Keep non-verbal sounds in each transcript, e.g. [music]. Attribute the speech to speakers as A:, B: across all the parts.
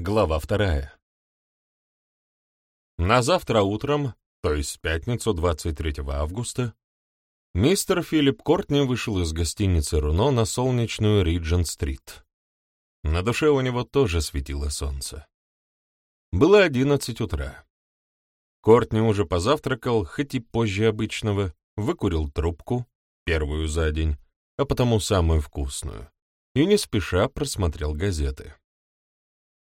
A: Глава вторая. На завтра утром, то есть в пятницу 23 августа, мистер Филипп Кортни вышел из гостиницы «Руно» на солнечную Риджент-стрит. На душе у него тоже светило солнце. Было одиннадцать утра. Кортни уже позавтракал, хоть и позже обычного, выкурил трубку, первую за день, а потому самую вкусную, и не спеша просмотрел газеты.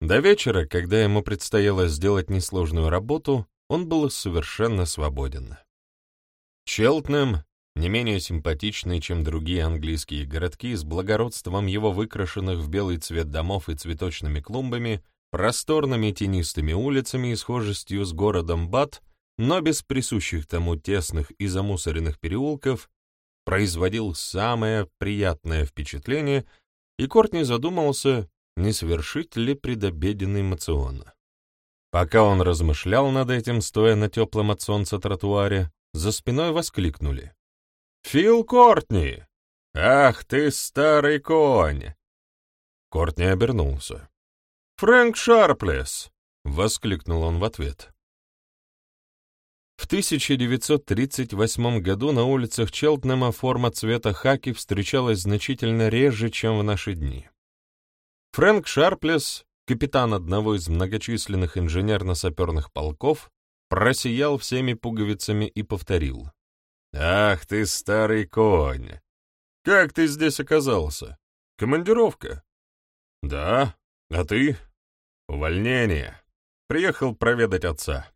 A: До вечера, когда ему предстояло сделать несложную работу, он был совершенно свободен. Челтнем, не менее симпатичный, чем другие английские городки, с благородством его выкрашенных в белый цвет домов и цветочными клумбами, просторными тенистыми улицами и схожестью с городом Бат, но без присущих тому тесных и замусоренных переулков, производил самое приятное впечатление, и Кортни задумался, не совершить ли предобеденный мацион. Пока он размышлял над этим, стоя на теплом от солнца тротуаре, за спиной воскликнули. «Фил Кортни! Ах ты, старый конь!» Кортни обернулся. «Фрэнк Шарплес!» — воскликнул он в ответ. В 1938 году на улицах Челтнема форма цвета хаки встречалась значительно реже, чем в наши дни. Фрэнк Шарплес, капитан одного из многочисленных инженерно-саперных полков, просиял всеми пуговицами и повторил. «Ах ты, старый конь! Как ты здесь оказался? Командировка?» «Да. А ты?» «Увольнение. Приехал проведать отца.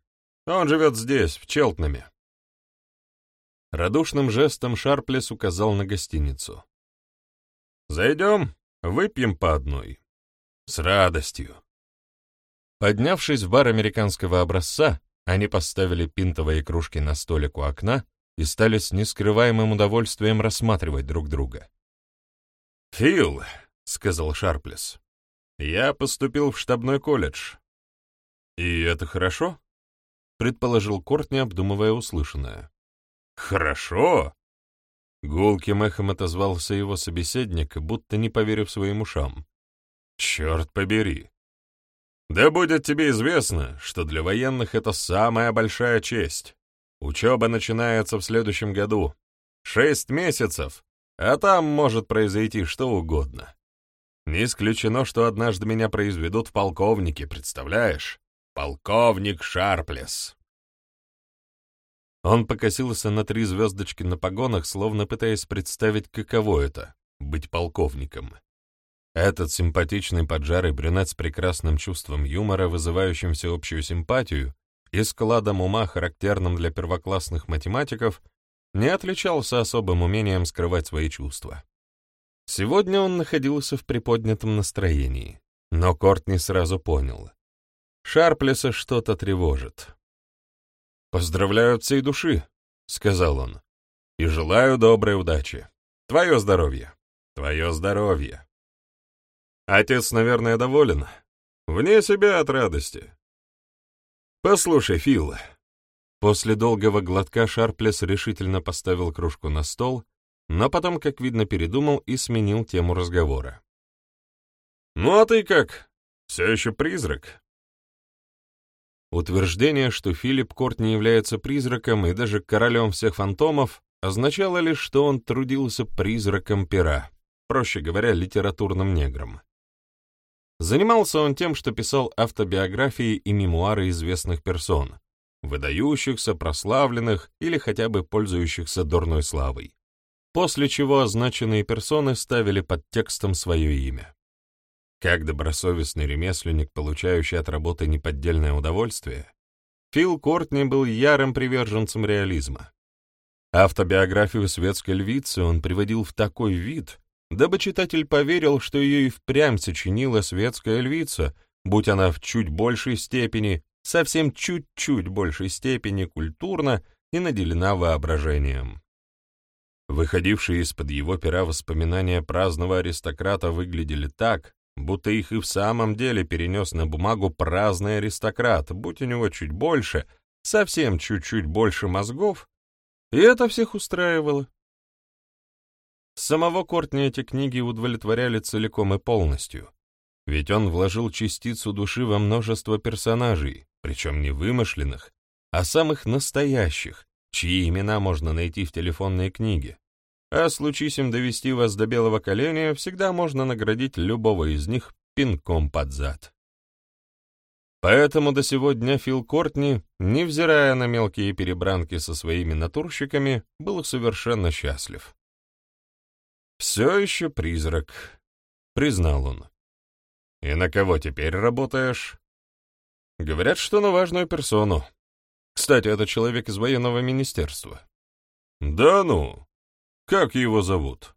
A: Он живет здесь, в Челтнаме». Радушным жестом Шарплес указал на гостиницу. «Зайдем, выпьем по одной». С радостью. Поднявшись в бар американского образца, они поставили пинтовые кружки на столик у окна и стали с нескрываемым удовольствием рассматривать друг друга. «Фил», — сказал Шарплес, — «я поступил в штабной колледж». «И это хорошо?» — предположил Кортни, обдумывая услышанное. «Хорошо?» Гулким эхом отозвался его собеседник, будто не поверив своим ушам. Черт побери! Да будет тебе известно, что для военных это самая большая честь. Учеба начинается в следующем году. Шесть месяцев, а там может произойти что угодно. Не исключено, что однажды меня произведут в полковнике, представляешь? Полковник Шарплес. Он покосился на три звездочки на погонах, словно пытаясь представить, каково это — быть полковником. Этот симпатичный поджарый брюнет с прекрасным чувством юмора, вызывающим всеобщую симпатию, и складом ума, характерным для первоклассных математиков, не отличался особым умением скрывать свои чувства. Сегодня он находился в приподнятом настроении, но Кортни сразу понял. Шарплеса что-то тревожит. «Поздравляю от всей души», — сказал он, — «и желаю доброй удачи. Твое здоровье, твое здоровье». Отец, наверное, доволен. Вне себя от радости. Послушай, Фил. После долгого глотка Шарплес решительно поставил кружку на стол, но потом, как видно, передумал и сменил тему разговора. «Ну а ты как? Все еще призрак?» Утверждение, что Филипп Корт не является призраком и даже королем всех фантомов, означало лишь, что он трудился призраком пера, проще говоря, литературным негром. Занимался он тем, что писал автобиографии и мемуары известных персон, выдающихся, прославленных или хотя бы пользующихся дурной славой, после чего означенные персоны ставили под текстом свое имя. Как добросовестный ремесленник, получающий от работы неподдельное удовольствие, Фил Кортни был ярым приверженцем реализма. Автобиографию светской львицы он приводил в такой вид, дабы читатель поверил, что ее и впрямь сочинила светская львица, будь она в чуть большей степени, совсем чуть-чуть большей степени культурна и наделена воображением. Выходившие из-под его пера воспоминания праздного аристократа выглядели так, будто их и в самом деле перенес на бумагу праздный аристократ, будь у него чуть больше, совсем чуть-чуть больше мозгов, и это всех устраивало. Самого Кортни эти книги удовлетворяли целиком и полностью, Ведь он вложил частицу души во множество персонажей, причем не вымышленных, а самых настоящих, чьи имена можно найти в телефонной книге. А случись им довести вас до белого коленя, всегда можно наградить любого из них пинком под зад. Поэтому до сегодня Фил Кортни, невзирая на мелкие перебранки со своими натурщиками, был совершенно счастлив. «Все еще призрак», — признал он. «И на кого теперь работаешь?» «Говорят, что на важную персону. Кстати, это человек из военного министерства». «Да ну! Как его зовут?»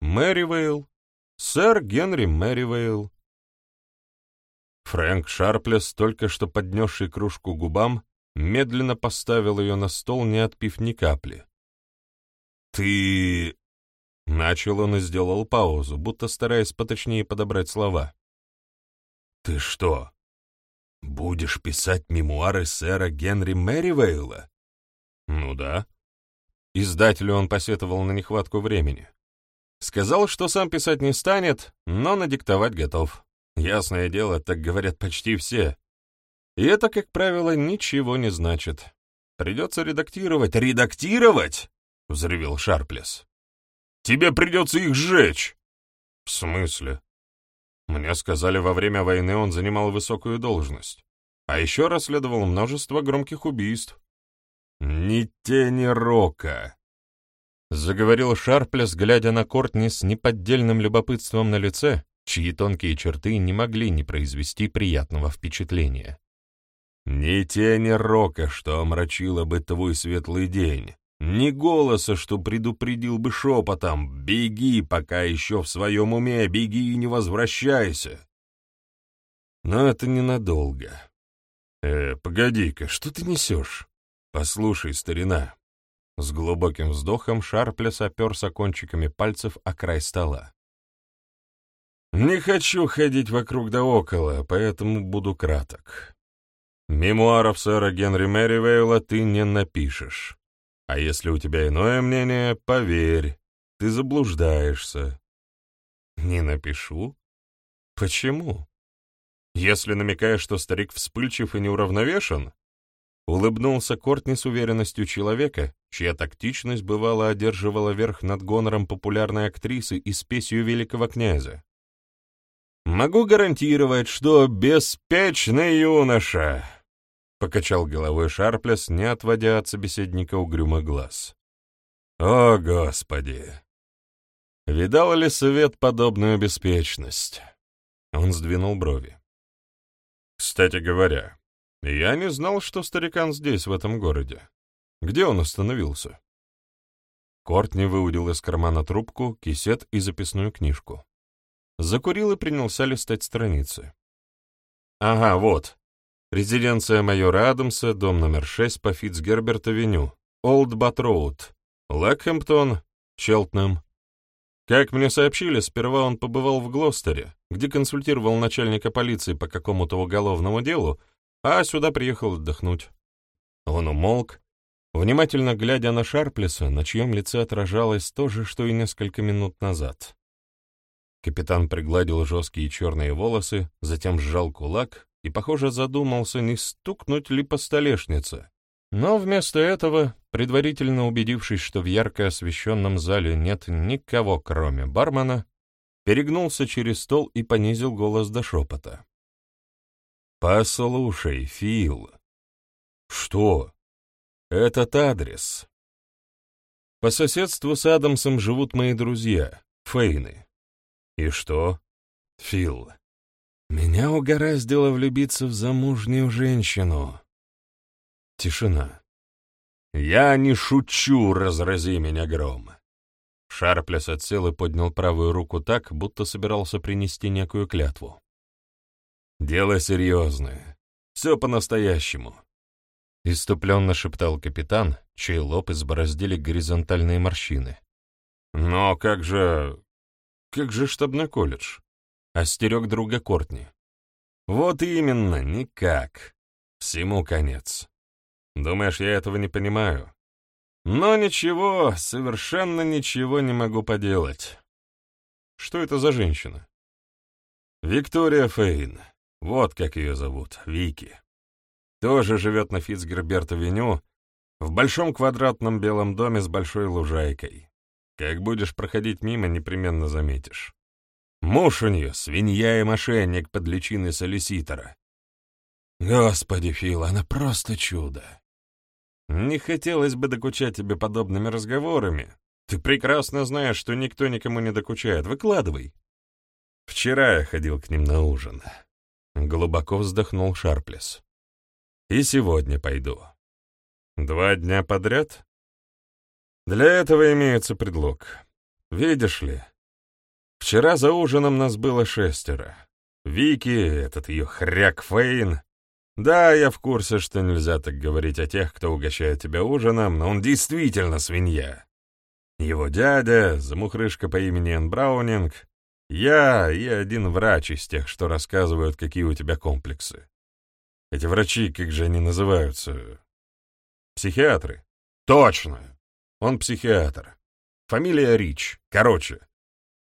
A: «Мэривейл. Сэр Генри Мэривейл. Фрэнк Шарплес, только что поднесший кружку губам, медленно поставил ее на стол, не отпив ни капли. «Ты...» — начал он и сделал паузу, будто стараясь поточнее подобрать слова. «Ты что, будешь писать мемуары сэра Генри Мэривейла?» «Ну да». Издателю он посетовал на нехватку времени. Сказал, что сам писать не станет, но надиктовать готов. Ясное дело, так говорят почти все. И это, как правило, ничего не значит. Придется редактировать. Редактировать? — взревел Шарплес. «Тебе придется их сжечь!» «В смысле?» Мне сказали, во время войны он занимал высокую должность, а еще расследовал множество громких убийств. «Ни тени рока!» — заговорил Шарплес, глядя на Кортни с неподдельным любопытством на лице, чьи тонкие черты не могли не произвести приятного впечатления. «Ни тени рока, что омрачило бы твой светлый день, ни голоса, что предупредил бы шепотом «Беги, пока еще в своем уме, беги и не возвращайся!» Но это ненадолго. «Э, погоди-ка, что ты несешь? Послушай, старина». С глубоким вздохом Шарплес оперся кончиками пальцев о край стола. Не хочу ходить вокруг да около, поэтому буду краток. Мемуаров сэра Генри Мэривейла ты не напишешь. А если у тебя иное мнение, поверь, ты заблуждаешься. Не напишу? Почему? Если намекаешь, что старик вспыльчив и неуравновешен, улыбнулся Кортни с уверенностью человека, чья тактичность бывало одерживала верх над гонором популярной актрисы и спесью великого князя. Могу гарантировать, что беспечный юноша, — покачал головой Шарплес, не отводя от собеседника угрюмый глаз. О, Господи! Видал ли совет подобную беспечность? Он сдвинул брови. Кстати говоря, я не знал, что старикан здесь, в этом городе. Где он остановился? Кортни выудил из кармана трубку, кисет и записную книжку. Закурил и принялся листать страницы. «Ага, вот. Резиденция майора Адамса, дом номер 6 по Фитцгерберт-авеню, Олд Бат-Роуд, Лэкхэмптон, Челтнем. Как мне сообщили, сперва он побывал в Глостере, где консультировал начальника полиции по какому-то уголовному делу, а сюда приехал отдохнуть. Он умолк, внимательно глядя на Шарплеса, на чьем лице отражалось то же, что и несколько минут назад. Капитан пригладил жесткие черные волосы, затем сжал кулак и, похоже, задумался, не стукнуть ли по столешнице. Но вместо этого, предварительно убедившись, что в ярко освещенном зале нет никого, кроме бармена, перегнулся через стол и понизил голос до шепота. «Послушай, Фил». «Что?» «Этот адрес». По соседству с Адамсом живут мои друзья, Фейны. И что? Фил, меня угораздило влюбиться в замужнюю женщину. Тишина. Я не шучу, разрази меня гром. Шарплес отсел и поднял правую руку так, будто собирался принести некую клятву. «Дело серьезное. Все по-настоящему», — иступленно шептал капитан, чей лоб избороздили горизонтальные морщины. «Но как же... Как же штабной колледж? Остерег друга Кортни. Вот именно, никак. Всему конец. Думаешь, я этого не понимаю? Но ничего, совершенно ничего не могу поделать. Что это за женщина? Виктория Фейн. Вот как ее зовут, Вики. Тоже живет на Фитцгерберт-авеню, в большом квадратном белом доме с большой лужайкой. Как будешь проходить мимо, непременно заметишь. Муж у нее — свинья и мошенник под личиной солиситора. Господи, Фил, она просто чудо. Не хотелось бы докучать тебе подобными разговорами. Ты прекрасно знаешь, что никто никому не докучает. Выкладывай. Вчера я ходил к ним на ужин. Глубоко вздохнул Шарплес. И сегодня пойду. Два дня подряд? Для этого имеется предлог. Видишь ли, вчера за ужином нас было шестеро. Вики, этот ее хряк Фейн. Да, я в курсе, что нельзя так говорить о тех, кто угощает тебя ужином, но он действительно свинья. Его дядя, замухрышка по имени Энн Браунинг, я и один врач из тех, что рассказывают, какие у тебя комплексы. Эти врачи, как же они называются? Психиатры. Точно. Он психиатр. Фамилия Рич. Короче,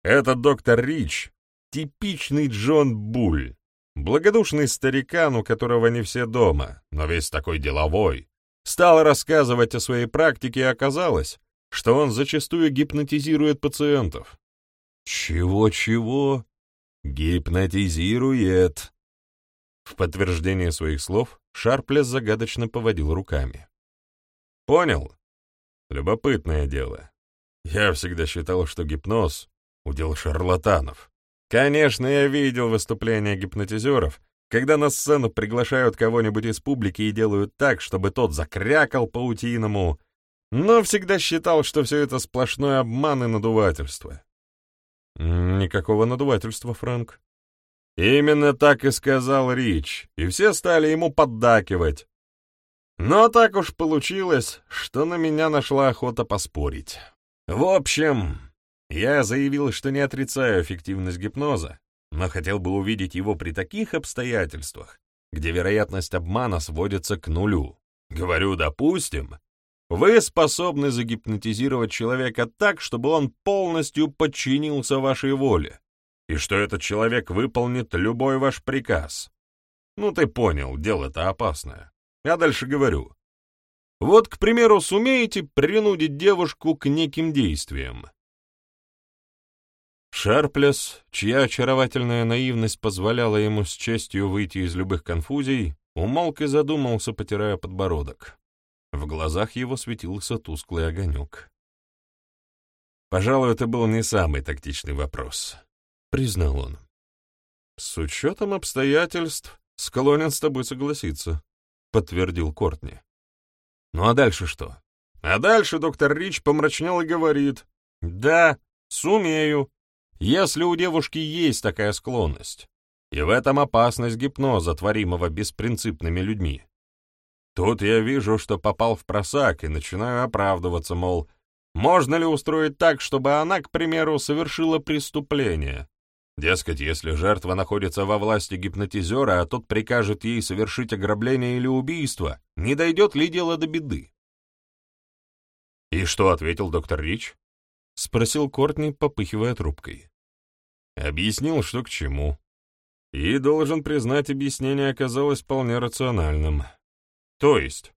A: этот доктор Рич — типичный Джон Буль. Благодушный старикан, у которого не все дома, но весь такой деловой. Стал рассказывать о своей практике, и оказалось, что он зачастую гипнотизирует пациентов. Чего-чего? Гипнотизирует. В подтверждение своих слов Шарплес загадочно поводил руками. Понял? Любопытное дело. Я всегда считал, что гипноз — удел шарлатанов. Конечно, я видел выступления гипнотизеров, когда на сцену приглашают кого-нибудь из публики и делают так, чтобы тот закрякал паутиному, но всегда считал, что все это сплошной обман и надувательство. Никакого надувательства, Фрэнк. Именно так и сказал Рич, и все стали ему поддакивать. Но так уж получилось, что на меня нашла охота поспорить. В общем, я заявил, что не отрицаю эффективность гипноза, но хотел бы увидеть его при таких обстоятельствах, где вероятность обмана сводится к нулю. Говорю, допустим, вы способны загипнотизировать человека так, чтобы он полностью подчинился вашей воле, и что этот человек выполнит любой ваш приказ. Ну, ты понял, дело-то опасное. Я дальше говорю. Вот, к примеру, сумеете принудить девушку к неким действиям. Шарплес, чья очаровательная наивность позволяла ему с честью выйти из любых конфузий, умолк и задумался, потирая подбородок. В глазах его светился тусклый огонек. «Пожалуй, это был не самый тактичный вопрос», — признал он. «С учетом обстоятельств склонен с тобой согласиться», — подтвердил Кортни. «Ну а дальше что?» А дальше доктор Рич помрачнел и говорит, «Да, сумею, если у девушки есть такая склонность. И в этом опасность гипноза, творимого беспринципными людьми. Тут я вижу, что попал в просак, и начинаю оправдываться, мол, можно ли устроить так, чтобы она, к примеру, совершила преступление? Дескать, если жертва находится во власти гипнотизера, а тот прикажет ей совершить ограбление или убийство, не дойдет ли дело до беды? «И что ответил доктор Рич?» — спросил Кортни, попыхивая трубкой. Объяснил, что к чему. И, должен признать, объяснение оказалось вполне рациональным. То есть?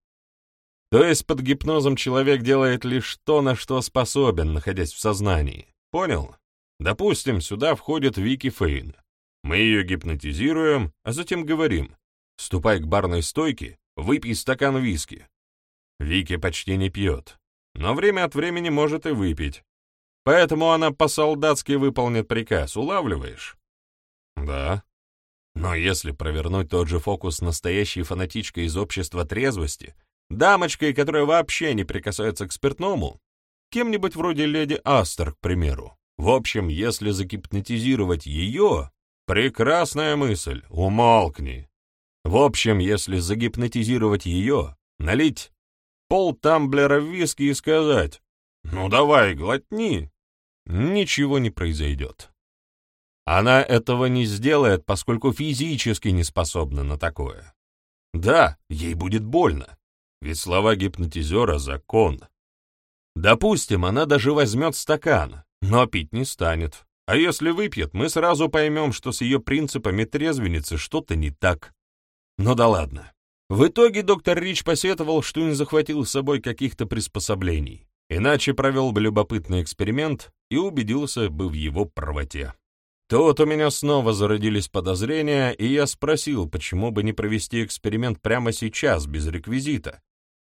A: То есть под гипнозом человек делает лишь то, на что способен, находясь в сознании. Понял? Допустим, сюда входит Вики Фейн. Мы ее гипнотизируем, а затем говорим, ступай к барной стойке, выпей стакан виски. Вики почти не пьет, но время от времени может и выпить. Поэтому она по-солдатски выполнит приказ, улавливаешь? Да. Но если провернуть тот же фокус настоящей фанатичкой из общества трезвости, дамочкой, которая вообще не прикасается к спиртному, кем-нибудь вроде леди Астер, к примеру. В общем, если загипнотизировать ее, прекрасная мысль, умолкни. В общем, если загипнотизировать ее, налить пол тамблера виски и сказать «Ну давай, глотни», ничего не произойдет. Она этого не сделает, поскольку физически не способна на такое. Да, ей будет больно, ведь слова гипнотизера — закон. Допустим, она даже возьмет стакан, но пить не станет. А если выпьет, мы сразу поймем, что с ее принципами трезвенницы что-то не так. Ну да ладно. В итоге доктор Рич посетовал, что не захватил с собой каких-то приспособлений, иначе провел бы любопытный эксперимент и убедился бы в его правоте. Тут у меня снова зародились подозрения, и я спросил, почему бы не провести эксперимент прямо сейчас, без реквизита.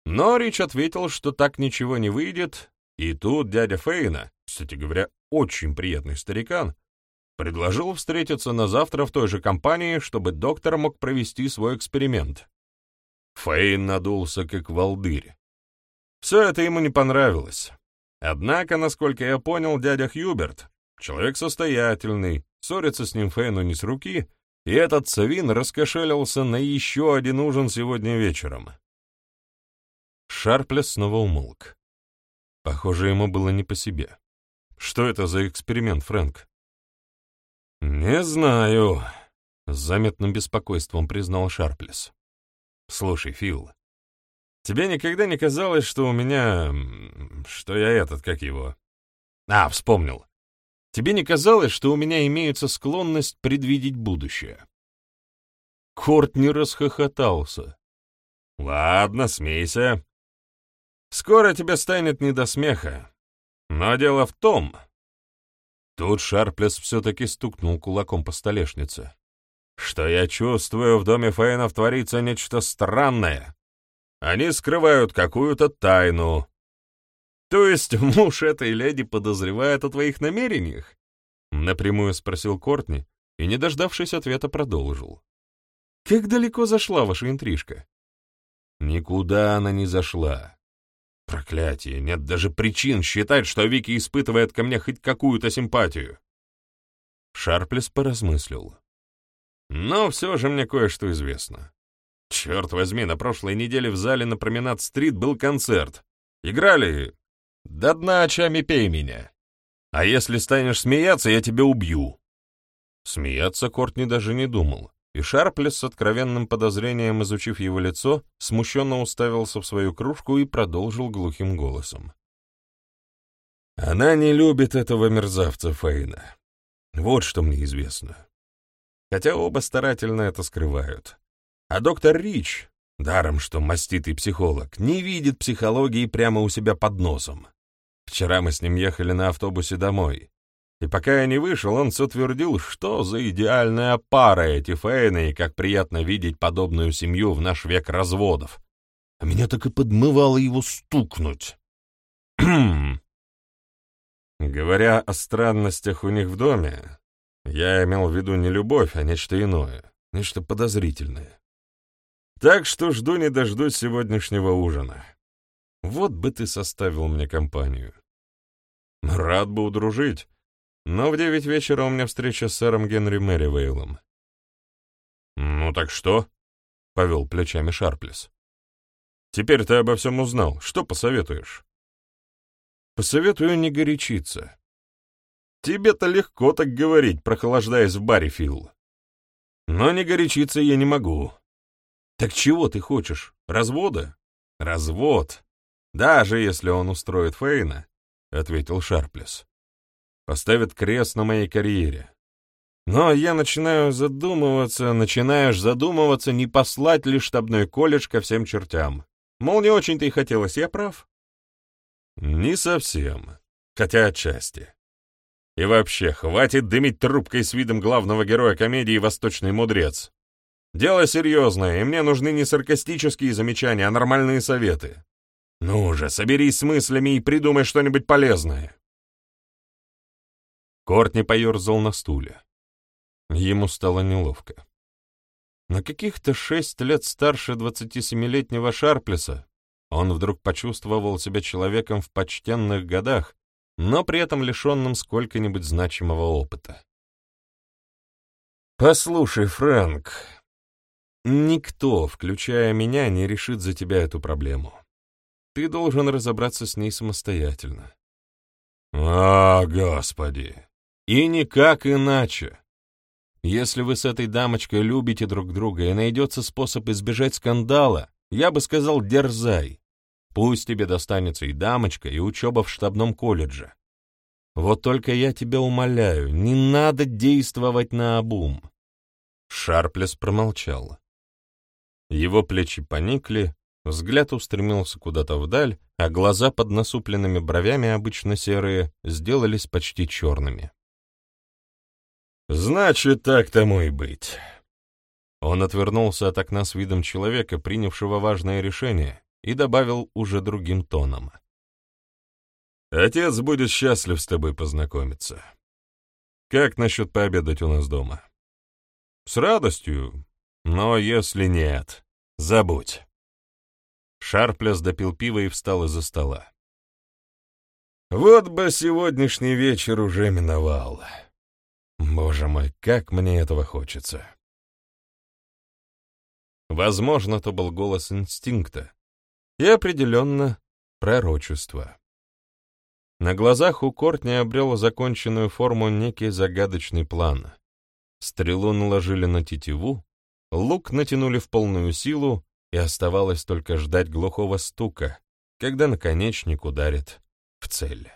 A: Но Рич ответил, что так ничего не выйдет, и тут дядя Фейна, кстати говоря, очень приятный старикан, предложил встретиться на завтра в той же компании, чтобы доктор мог провести свой эксперимент. Фейн надулся, как волдырь. Все это ему не понравилось. Однако, насколько я понял, дядя Хьюберт — человек состоятельный, ссориться с ним Фейну не с руки, и этот Савин раскошелился на еще один ужин сегодня вечером. Шарплес снова умолк. Похоже, ему было не по себе. Что это за эксперимент, Фрэнк? «Не знаю», — с заметным беспокойством признал Шарплес. «Слушай, Фил, тебе никогда не казалось, что у меня... что я этот, как его...» «А, вспомнил. Тебе не казалось, что у меня имеется склонность предвидеть будущее?» Корт не расхохотался. «Ладно, смейся. Скоро тебе станет не до смеха. Но дело в том, Тут Шарплес все-таки стукнул кулаком по столешнице. «Что я чувствую, в доме Фейнов творится нечто странное. Они скрывают какую-то тайну». «То есть [laughs] муж этой леди подозревает о твоих намерениях?» Напрямую спросил Кортни и, не дождавшись ответа, продолжил. «Как далеко зашла ваша интрижка?» «Никуда она не зашла. Проклятие, нет даже причин считать, что Вики испытывает ко мне хоть какую-то симпатию. Шарплес поразмыслил. Но все же мне кое-что известно. Черт возьми, на прошлой неделе в зале на Променад-стрит был концерт. Играли «До дна очами пей меня». А если станешь смеяться, я тебя убью. Смеяться Кортни даже не думал и Шарплес с откровенным подозрением, изучив его лицо, смущенно уставился в свою кружку и продолжил глухим голосом. «Она не любит этого мерзавца Фейна. Вот что мне известно. Хотя оба старательно это скрывают. А доктор Рич, даром что маститый психолог, не видит психологии прямо у себя под носом. Вчера мы с ним ехали на автобусе домой. И пока я не вышел, он все твердил, что за идеальная пара эти Фейны, и как приятно видеть подобную семью в наш век разводов. А меня так и подмывало его стукнуть. [clears throat] Говоря о странностях у них в доме, я имел в виду не любовь, а нечто иное, нечто подозрительное. Так что жду не дождусь сегодняшнего ужина. Вот бы ты составил мне компанию. Рад бы удружить, но в девять вечера у меня встреча с сэром Генри Мэривейлом. «Ну так что?» — повел плечами Шарплес. «Теперь ты обо всем узнал. Что посоветуешь?» «Посоветую не горячиться. Тебе-то легко так говорить, прохлаждаясь в баре, Фил. Но не горячиться я не могу. Так чего ты хочешь? Развода? Развод. Даже если он устроит Фейна, — ответил Шарплес поставит крест на моей карьере. Но я начинаю задумываться, начинаешь задумываться, не послать ли штабной колледж ко всем чертям. Мол, не очень-то и хотелось, я прав? Не совсем, хотя отчасти. И вообще, хватит дымить трубкой с видом главного героя комедии «Восточный мудрец». Дело серьезное, и мне нужны не саркастические замечания, а нормальные советы. Ну же, соберись с мыслями и придумай что-нибудь полезное. Кортни поерзал на стуле. Ему стало неловко. На каких-то шесть лет старше 27-летнего Шарплеса он вдруг почувствовал себя человеком в почтенных годах, но при этом лишенным сколько-нибудь значимого опыта. «Послушай, Фрэнк, никто, включая меня, не решит за тебя эту проблему. Ты должен разобраться с ней самостоятельно». «А, Господи!» И никак иначе. Если вы с этой дамочкой любите друг друга и найдется способ избежать скандала, я бы сказал, дерзай. Пусть тебе достанется и дамочка, и учеба в штабном колледже. Вот только я тебя умоляю, не надо действовать на обум. Шарплес промолчал. Его плечи поникли, взгляд устремился куда-то вдаль, а глаза под насупленными бровями, обычно серые, сделались почти черными. «Значит, так тому и быть». Он отвернулся от окна с видом человека, принявшего важное решение, и добавил уже другим тоном. «Отец будет счастлив с тобой познакомиться. Как насчет пообедать у нас дома?» «С радостью, но если нет, забудь». Шарпляс допил пиво и встал из-за стола. «Вот бы сегодняшний вечер уже миновал. Боже мой, как мне этого хочется!» Возможно, то был голос инстинкта, и определенно пророчество. На глазах у Кортни обрел законченную форму некий загадочный план. Стрелу наложили на тетиву, лук натянули в полную силу, и оставалось только ждать глухого стука, когда наконечник ударит в цель.